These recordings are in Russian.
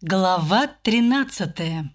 Глава 13.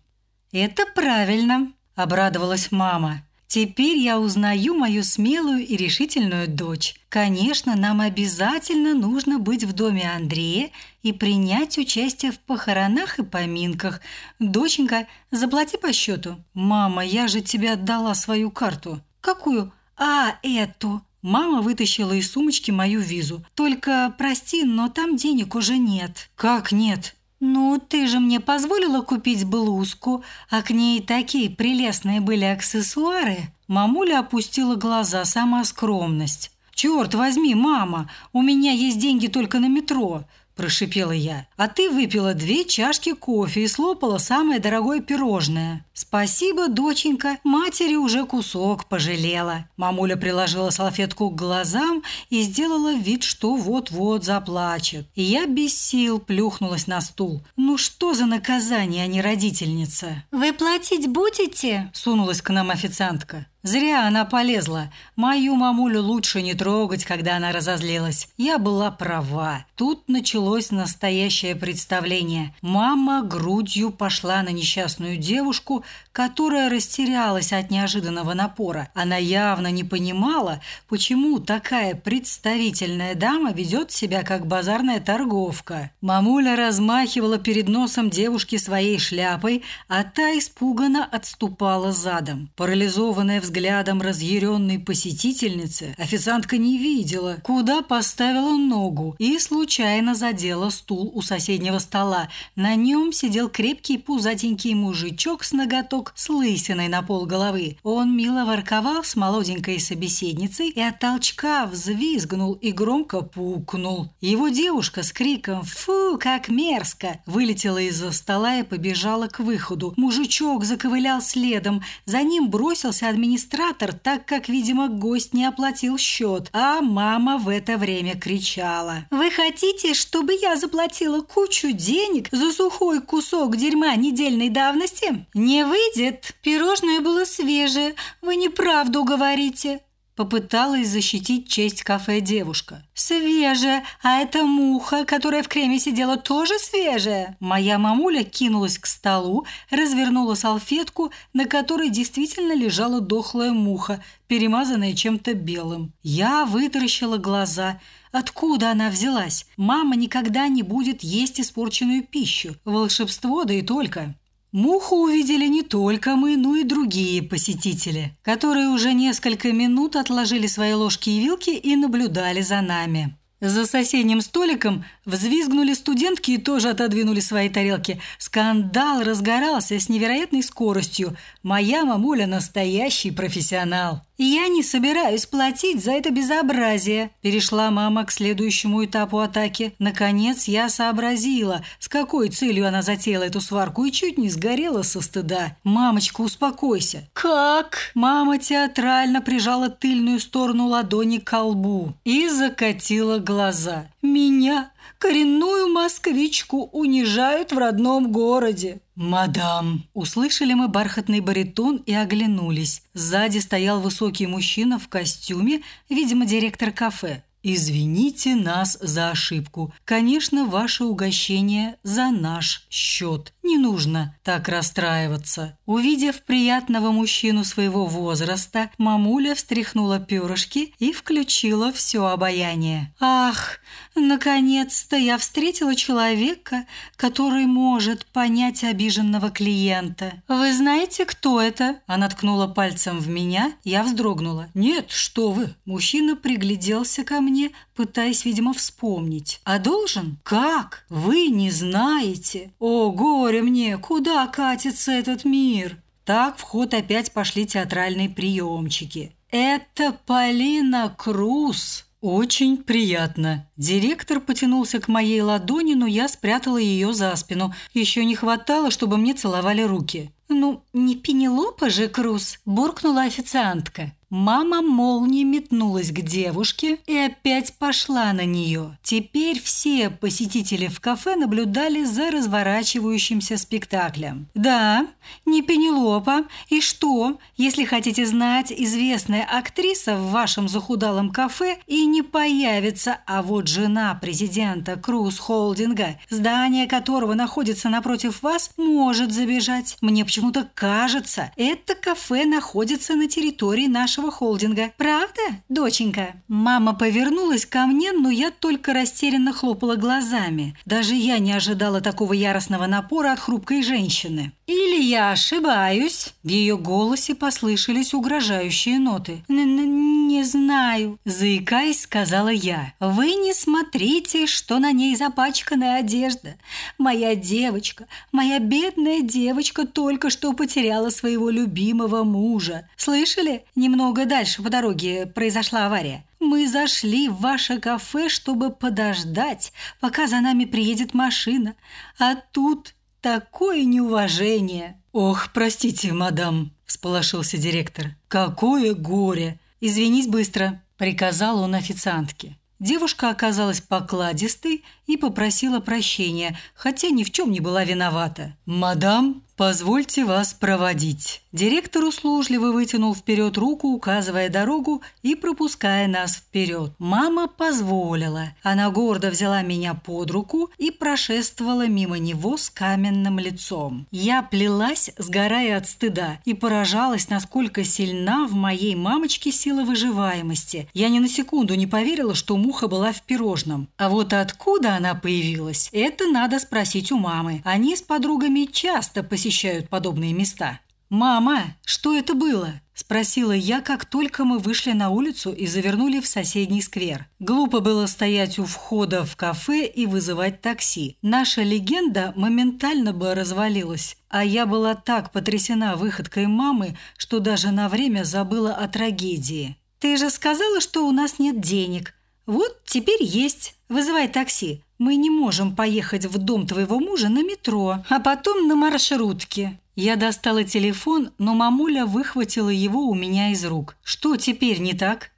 Это правильно, обрадовалась мама. Теперь я узнаю мою смелую и решительную дочь. Конечно, нам обязательно нужно быть в доме Андрея и принять участие в похоронах и поминках. Доченька, заплати по счету. Мама, я же тебе отдала свою карту. Какую? А, эту. Мама вытащила из сумочки мою визу. Только прости, но там денег уже нет. Как нет? «Ну, ты же мне позволила купить блузку, а к ней такие прелестные были аксессуары». Мамуля опустила глаза, сама скромность. «Черт возьми, мама, у меня есть деньги только на метро. – прошипела я. «А ты выпила две чашки кофе и слопала самое дорогое пирожное. Спасибо, доченька, матери уже кусок пожалела». Мамуля приложила салфетку к глазам и сделала вид, что вот-вот заплачет. И я без сил плюхнулась на стул. «Ну что за наказание, а не родительница?» «Вы платить будете?» – сунулась к нам официантка. Зря она полезла. Мою мамулю лучше не трогать, когда она разозлилась. Я была права. Тут началось настоящее представление. Мама грудью пошла на несчастную девушку, которая растерялась от неожиданного напора. Она явно не понимала, почему такая представительная дама ведет себя как базарная торговка. Мамуля размахивала перед носом девушки своей шляпой, а та испуганно отступала задом. Парализованная взглядом разъяренной посетительницы официантка не видела, куда поставила ногу и случайно задела стул у соседнего стола. На нем сидел крепкий пузатенький мужичок с ноготок с лысиной на пол головы. Он мило ворковал с молоденькой собеседницей и от толчка взвизгнул и громко пукнул. Его девушка с криком «Фу, как мерзко!» вылетела из-за стола и побежала к выходу. Мужичок заковылял следом. За ним бросился администратор, так как, видимо, гость не оплатил счет, а мама в это время кричала. «Вы хотите, чтобы я заплатила кучу денег за сухой кусок дерьма недельной давности? Не выйдет. Пирожное было свежее. Вы неправду говорите. Попыталась защитить честь кафе девушка. «Свежая! А эта муха, которая в креме сидела, тоже свежая!» Моя мамуля кинулась к столу, развернула салфетку, на которой действительно лежала дохлая муха, перемазанная чем-то белым. Я вытаращила глаза. Откуда она взялась? Мама никогда не будет есть испорченную пищу. Волшебство, да и только. Муху увидели не только мы, но и другие посетители, которые уже несколько минут отложили свои ложки и вилки и наблюдали за нами. За соседним столиком взвизгнули студентки и тоже отодвинули свои тарелки. Скандал разгорался с невероятной скоростью. Моя мамуля настоящий профессионал. «Я не собираюсь платить за это безобразие», – перешла мама к следующему этапу атаки. Наконец я сообразила, с какой целью она затеяла эту сварку и чуть не сгорела со стыда. «Мамочка, успокойся». «Как?» Мама театрально прижала тыльную сторону ладони к колбу и закатила глаза. «Меня, коренную москвичку, унижают в родном городе». «Мадам!» Услышали мы бархатный баритон и оглянулись. Сзади стоял высокий мужчина в костюме, видимо, директор кафе. «Извините нас за ошибку. Конечно, ваше угощение за наш счет. Не нужно так расстраиваться». Увидев приятного мужчину своего возраста, мамуля встряхнула перышки и включила все обаяние. «Ах, наконец-то я встретила человека, который может понять обиженного клиента. Вы знаете, кто это?» Она ткнула пальцем в меня, я вздрогнула. «Нет, что вы!» Мужчина пригляделся ко мне пытаясь, видимо, вспомнить. «А должен? Как? Вы не знаете? О, горе мне! Куда катится этот мир?» Так в ход опять пошли театральные приемчики. «Это Полина Круз!» «Очень приятно». Директор потянулся к моей ладони, но я спрятала ее за спину. Еще не хватало, чтобы мне целовали руки. «Ну, не Пенелопа же, Круз!» – буркнула официантка. Мама молнией метнулась к девушке и опять пошла на нее. Теперь все посетители в кафе наблюдали за разворачивающимся спектаклем. «Да, не Пенелопа. И что, если хотите знать, известная актриса в вашем захудалом кафе и не появится, а вот жена президента Круз Холдинга, здание которого находится напротив вас, может забежать. Мне почему-то кажется, это кафе находится на территории нашего холдинга. Правда, доченька?» Мама повернулась ко мне, но я только растерянно хлопала глазами. Даже я не ожидала такого яростного напора от хрупкой женщины. «Или я ошибаюсь?» В ее голосе послышались угрожающие ноты. «Не знаю», – заикаясь, сказала я. «Вы не смотрите, что на ней запачканная одежда. Моя девочка, моя бедная девочка только что потеряла своего любимого мужа. Слышали? Немного дальше по дороге произошла авария. Мы зашли в ваше кафе, чтобы подождать, пока за нами приедет машина. А тут такое неуважение!» «Ох, простите, мадам», – всполошился директор. «Какое горе! Извинись быстро», – приказал он официантке. Девушка оказалась покладистой и попросила прощения, хотя ни в чем не была виновата. «Мадам, позвольте вас проводить». Директор услужливо вытянул вперед руку, указывая дорогу и пропуская нас вперед. Мама позволила. Она гордо взяла меня под руку и прошествовала мимо него с каменным лицом. Я плелась, сгорая от стыда, и поражалась, насколько сильна в моей мамочке сила выживаемости. Я ни на секунду не поверила, что муха была в пирожном. А вот откуда она появилась, это надо спросить у мамы. Они с подругами часто посещают подобные места. «Мама, что это было?» – спросила я, как только мы вышли на улицу и завернули в соседний сквер. Глупо было стоять у входа в кафе и вызывать такси. Наша легенда моментально бы развалилась. А я была так потрясена выходкой мамы, что даже на время забыла о трагедии. «Ты же сказала, что у нас нет денег. Вот теперь есть. Вызывай такси. Мы не можем поехать в дом твоего мужа на метро, а потом на маршрутке. Я достала телефон, но мамуля выхватила его у меня из рук. Что теперь не так?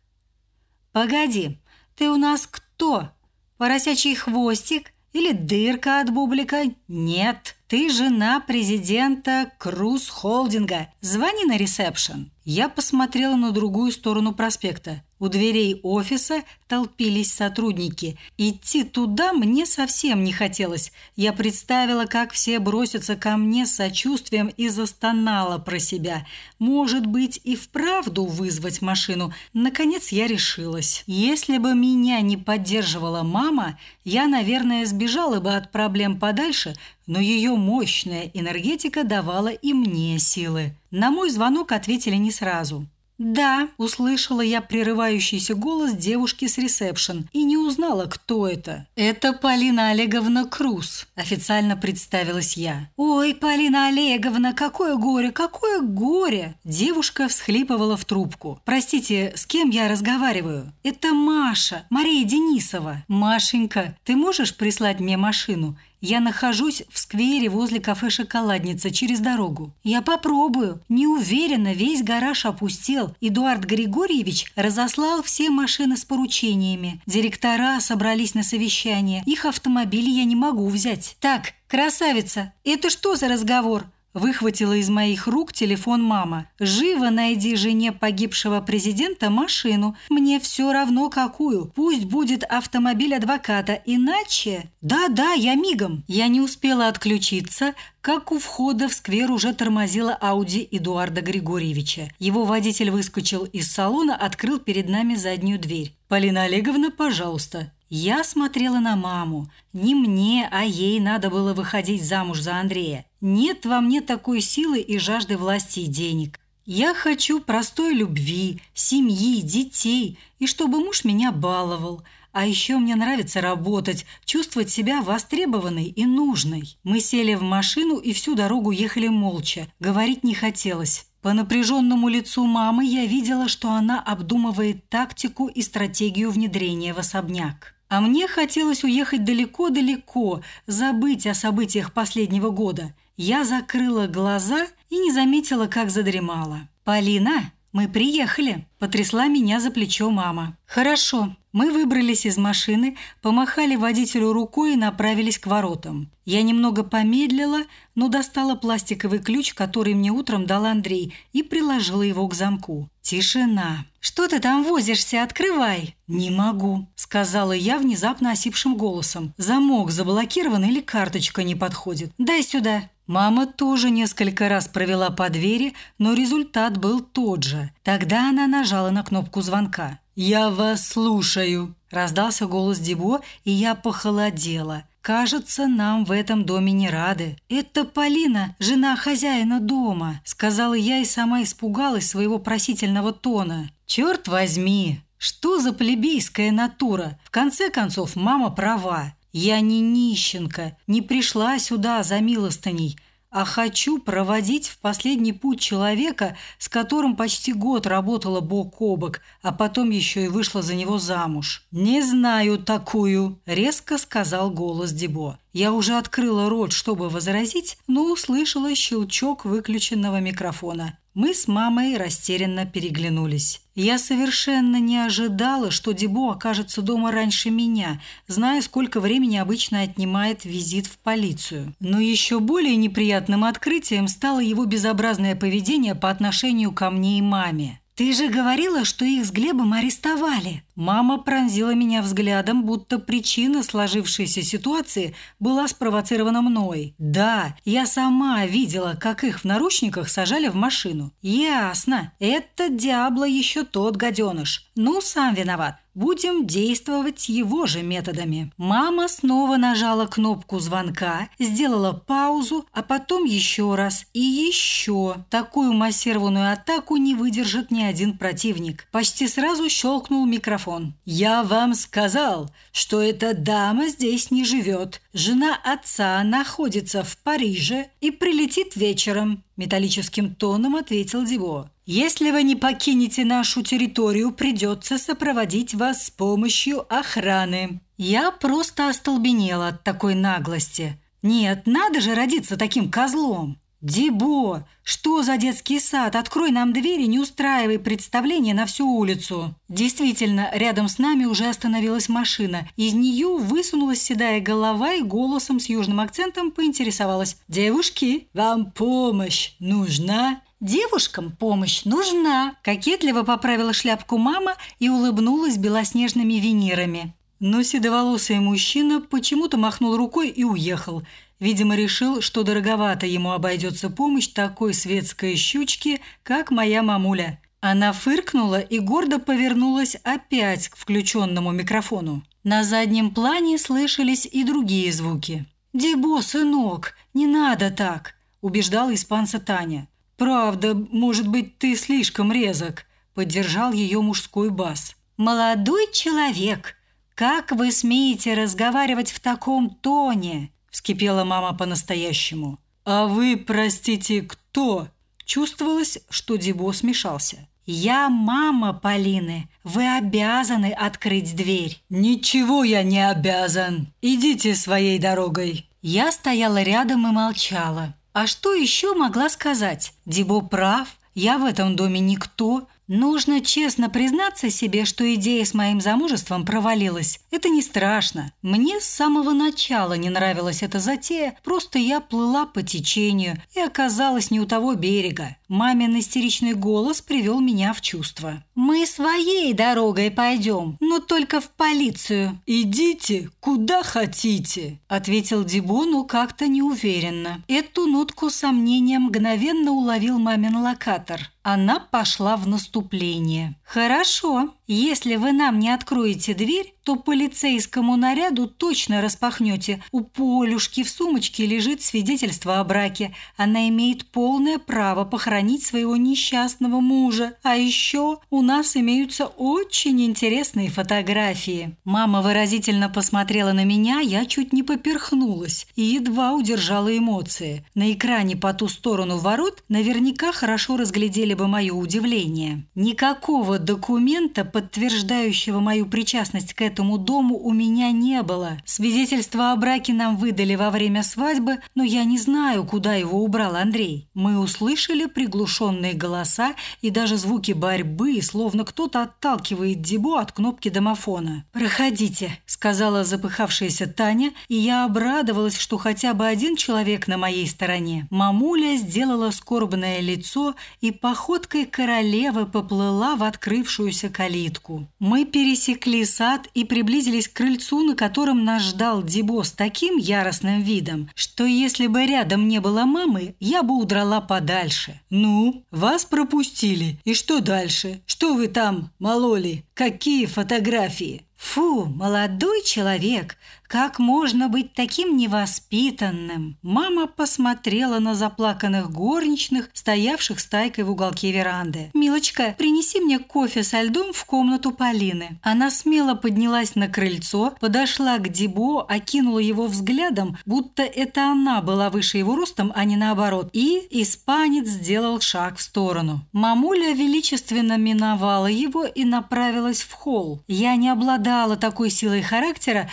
Погоди, ты у нас кто? Поросячий хвостик или дырка от бублика? Нет, ты жена президента Круз Холдинга. Звони на ресепшн. Я посмотрела на другую сторону проспекта. У дверей офиса толпились сотрудники. Идти туда мне совсем не хотелось. Я представила, как все бросятся ко мне с сочувствием и застонала про себя. Может быть, и вправду вызвать машину. Наконец я решилась. Если бы меня не поддерживала мама, я, наверное, сбежала бы от проблем подальше, но ее мощная энергетика давала и мне силы. На мой звонок ответили не сразу. «Да», – услышала я прерывающийся голос девушки с ресепшн и не узнала, кто это. «Это Полина Олеговна Круз», – официально представилась я. «Ой, Полина Олеговна, какое горе, какое горе!» Девушка всхлипывала в трубку. «Простите, с кем я разговариваю?» «Это Маша, Мария Денисова». «Машенька, ты можешь прислать мне машину? Я нахожусь в сквере возле кафе «Шоколадница» через дорогу. Я попробую. Не уверена, весь гараж опустел. Эдуард Григорьевич разослал все машины с поручениями. Директора собрались на совещание. Их автомобили я не могу взять. Так, красавица, это что за разговор? Выхватила из моих рук телефон мама. «Живо найди жене погибшего президента машину. Мне все равно какую. Пусть будет автомобиль адвоката, иначе...» «Да-да, я мигом». Я не успела отключиться, как у входа в сквер уже тормозила Ауди Эдуарда Григорьевича. Его водитель выскочил из салона, открыл перед нами заднюю дверь. «Полина Олеговна, пожалуйста». Я смотрела на маму. Не мне, а ей надо было выходить замуж за Андрея. Нет во мне такой силы и жажды власти и денег. Я хочу простой любви, семьи, детей, и чтобы муж меня баловал. А еще мне нравится работать, чувствовать себя востребованной и нужной. Мы сели в машину и всю дорогу ехали молча. Говорить не хотелось. По напряженному лицу мамы я видела, что она обдумывает тактику и стратегию внедрения в особняк. А мне хотелось уехать далеко-далеко, забыть о событиях последнего года. Я закрыла глаза и не заметила, как задремала. «Полина, мы приехали!» Потрясла меня за плечо мама. «Хорошо». Мы выбрались из машины, помахали водителю рукой и направились к воротам. Я немного помедлила, но достала пластиковый ключ, который мне утром дал Андрей, и приложила его к замку. Тишина. «Что ты там возишься? Открывай!» «Не могу», – сказала я внезапно осипшим голосом. «Замок заблокирован или карточка не подходит? Дай сюда!» Мама тоже несколько раз провела по двери, но результат был тот же. Тогда она нажала на кнопку звонка. «Я вас слушаю», – раздался голос Дебо, и я похолодела. «Кажется, нам в этом доме не рады». «Это Полина, жена хозяина дома», – сказала я и сама испугалась своего просительного тона. «Черт возьми! Что за плебейская натура? В конце концов, мама права. Я не нищенка, не пришла сюда за милостыней, а хочу проводить в последний путь человека, с которым почти год работала бок о бок, а потом еще и вышла за него замуж. «Не знаю такую», – резко сказал голос Дебо. Я уже открыла рот, чтобы возразить, но услышала щелчок выключенного микрофона. Мы с мамой растерянно переглянулись. Я совершенно не ожидала, что Дебо окажется дома раньше меня, зная, сколько времени обычно отнимает визит в полицию. Но еще более неприятным открытием стало его безобразное поведение по отношению ко мне и маме. «Ты же говорила, что их с Глебом арестовали!» Мама пронзила меня взглядом, будто причина сложившейся ситуации была спровоцирована мной. «Да, я сама видела, как их в наручниках сажали в машину». «Ясно. Это Диабло еще тот гаденыш. Ну, сам виноват. Будем действовать его же методами. Мама снова нажала кнопку звонка, сделала паузу, а потом еще раз и еще. Такую массированную атаку не выдержит ни один противник. Почти сразу щелкнул микрофон. «Я вам сказал, что эта дама здесь не живет. Жена отца находится в Париже и прилетит вечером», – металлическим тоном ответил Диво. Если вы не покинете нашу территорию, придется сопроводить вас с помощью охраны». Я просто остолбенела от такой наглости. «Нет, надо же родиться таким козлом!» «Дебо, что за детский сад? Открой нам двери, не устраивай представление на всю улицу!» Действительно, рядом с нами уже остановилась машина. Из нее высунулась седая голова и голосом с южным акцентом поинтересовалась. «Девушки, вам помощь нужна?» Девушкам помощь нужна!» Кокетливо поправила шляпку мама и улыбнулась белоснежными винирами. Но седоволосый мужчина почему-то махнул рукой и уехал. Видимо, решил, что дороговато ему обойдется помощь такой светской щучки, как моя мамуля. Она фыркнула и гордо повернулась опять к включенному микрофону. На заднем плане слышались и другие звуки. «Дебо, сынок, не надо так!» – убеждал испанца Таня. «Правда, может быть, ты слишком резок», – поддержал ее мужской бас. «Молодой человек, как вы смеете разговаривать в таком тоне?» – вскипела мама по-настоящему. «А вы, простите, кто?» Чувствовалось, что Дебо смешался. «Я мама Полины. Вы обязаны открыть дверь». «Ничего я не обязан. Идите своей дорогой». Я стояла рядом и молчала. А что еще могла сказать? Дебо прав, я в этом доме никто, Нужно честно признаться себе, что идея с моим замужеством провалилась. Это не страшно. Мне с самого начала не нравилась эта затея, просто я плыла по течению и оказалась не у того берега. Мамин истеричный голос привел меня в чувство. «Мы своей дорогой пойдем, но только в полицию». «Идите, куда хотите», – ответил Дибо, но как-то неуверенно. Эту нотку сомнения мгновенно уловил мамин локатор. Она пошла в наступление. «Хорошо, если вы нам не откроете дверь, то полицейскому наряду точно распахнете. У Полюшки в сумочке лежит свидетельство о браке. Она имеет полное право похоронить своего несчастного мужа. А еще у нас имеются очень интересные фотографии». Мама выразительно посмотрела на меня, я чуть не поперхнулась и едва удержала эмоции. На экране по ту сторону ворот наверняка хорошо разглядели бы мое удивление. Никакого документа подтверждающего мою причастность к этому дому, у меня не было. Свидетельство о браке нам выдали во время свадьбы, но я не знаю, куда его убрал Андрей. Мы услышали приглушенные голоса и даже звуки борьбы, словно кто-то отталкивает Дебо от кнопки домофона. «Проходите», – сказала запыхавшаяся Таня, и я обрадовалась, что хотя бы один человек на моей стороне. Мамуля сделала скорбное лицо и походкой королевы поплыла в открывшуюся калитку. Мы пересекли сад и приблизились к крыльцу, на котором нас ждал Дебо с таким яростным видом, что если бы рядом не было мамы, я бы удрала подальше. «Ну, вас пропустили. И что дальше? Что вы там мололи? Какие фотографии?» «Фу, молодой человек, как можно быть таким невоспитанным?» Мама посмотрела на заплаканных горничных, стоявших стайкой в уголке веранды. «Милочка, принеси мне кофе со льдом в комнату Полины». Она смело поднялась на крыльцо, подошла к Дебо, окинула его взглядом, будто это она была выше его ростом, а не наоборот, и испанец сделал шаг в сторону. Мамуля величественно миновала его и направилась в холл. Я не обладала такой силой характера,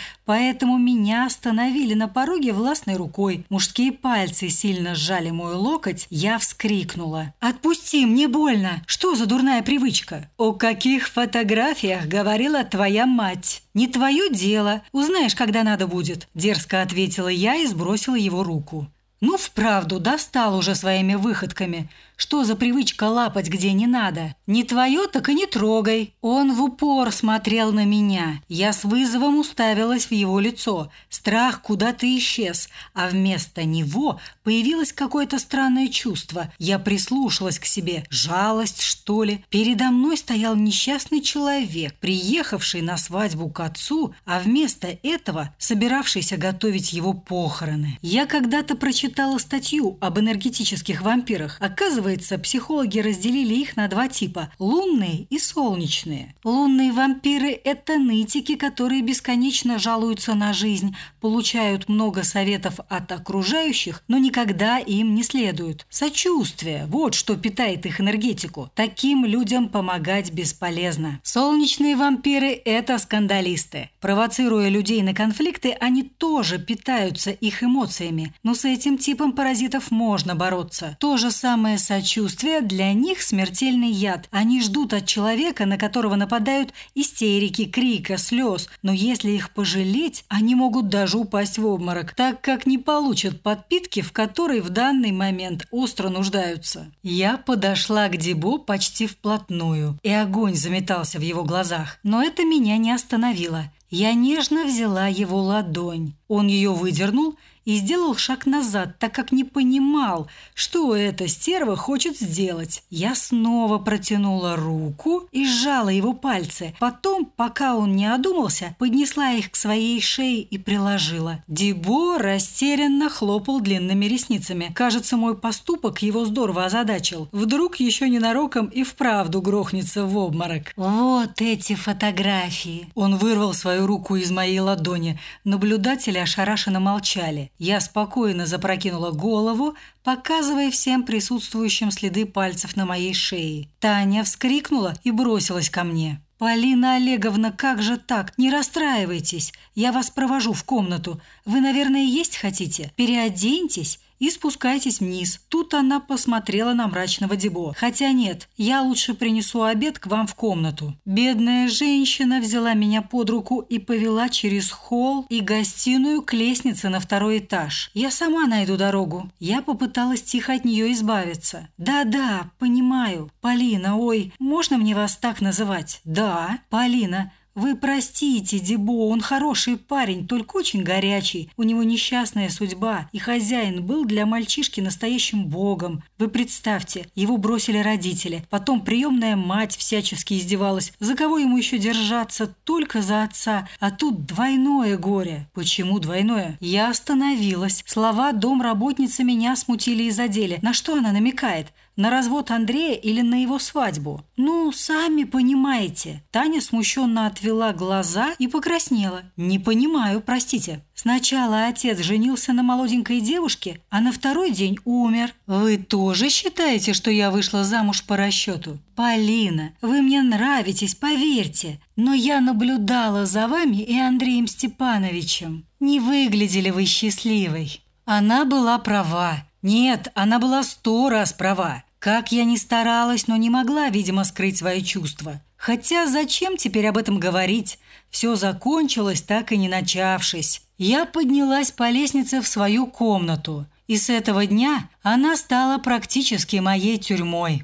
поэтому меня остановили на пороге властной рукой. Мужские пальцы сильно сжали мой локоть, я вскрикнула. «Отпусти, мне больно! Что за дурная привычка?» «О каких фотографиях говорила твоя мать?» «Не твое дело. Узнаешь, когда надо будет», – дерзко ответила я и сбросила его руку. «Ну, вправду, достал уже своими выходками. Что за привычка лапать где не надо? Не твое, так и не трогай. Он в упор смотрел на меня. Я с вызовом уставилась в его лицо. Страх куда-то исчез, а вместо него появилось какое-то странное чувство. Я прислушалась к себе. Жалость, что ли? Передо мной стоял несчастный человек, приехавший на свадьбу к отцу, а вместо этого собиравшийся готовить его похороны. Я когда-то прочитала статью об энергетических вампирах. Оказывается, Оказывается, психологи разделили их на два типа – лунные и солнечные. Лунные вампиры – это нытики, которые бесконечно жалуются на жизнь, получают много советов от окружающих, но никогда им не следуют. Сочувствие – вот что питает их энергетику. Таким людям помогать бесполезно. Солнечные вампиры – это скандалисты. Провоцируя людей на конфликты, они тоже питаются их эмоциями, но с этим типом паразитов можно бороться. То же самое с Сочувствие для них смертельный яд. Они ждут от человека, на которого нападают истерики, крика, слез. Но если их пожалеть, они могут даже упасть в обморок, так как не получат подпитки, в которой в данный момент остро нуждаются. Я подошла к Дебо почти вплотную, и огонь заметался в его глазах. Но это меня не остановило. Я нежно взяла его ладонь. Он ее выдернул – и сделал шаг назад, так как не понимал, что эта стерва хочет сделать. Я снова протянула руку и сжала его пальцы. Потом, пока он не одумался, поднесла их к своей шее и приложила. Дебо растерянно хлопал длинными ресницами. Кажется, мой поступок его здорово озадачил. Вдруг еще ненароком и вправду грохнется в обморок. «Вот эти фотографии!» Он вырвал свою руку из моей ладони. Наблюдатели ошарашенно молчали. Я спокойно запрокинула голову, показывая всем присутствующим следы пальцев на моей шее. Таня вскрикнула и бросилась ко мне. «Полина Олеговна, как же так? Не расстраивайтесь. Я вас провожу в комнату. Вы, наверное, есть хотите? Переоденьтесь и спускайтесь вниз. Тут она посмотрела на мрачного Дебо. Хотя нет, я лучше принесу обед к вам в комнату. Бедная женщина взяла меня под руку и повела через холл и гостиную к лестнице на второй этаж. Я сама найду дорогу. Я попыталась тихо от нее избавиться. Да-да, понимаю. Полина, ой, можно мне вас так называть? Да, Полина. «Вы простите, Дебо, он хороший парень, только очень горячий. У него несчастная судьба, и хозяин был для мальчишки настоящим богом. Вы представьте, его бросили родители, потом приемная мать всячески издевалась. За кого ему еще держаться? Только за отца. А тут двойное горе». «Почему двойное?» Я остановилась. Слова домработницы меня смутили и задели. На что она намекает? На развод Андрея или на его свадьбу? Ну, сами понимаете. Таня смущенно отвела глаза и покраснела. Не понимаю, простите. Сначала отец женился на молоденькой девушке, а на второй день умер. Вы тоже считаете, что я вышла замуж по расчету? Полина, вы мне нравитесь, поверьте. Но я наблюдала за вами и Андреем Степановичем. Не выглядели вы счастливой. Она была права. Нет, она была сто раз права. Как я ни старалась, но не могла, видимо, скрыть свои чувства. Хотя зачем теперь об этом говорить? Все закончилось, так и не начавшись. Я поднялась по лестнице в свою комнату, и с этого дня она стала практически моей тюрьмой.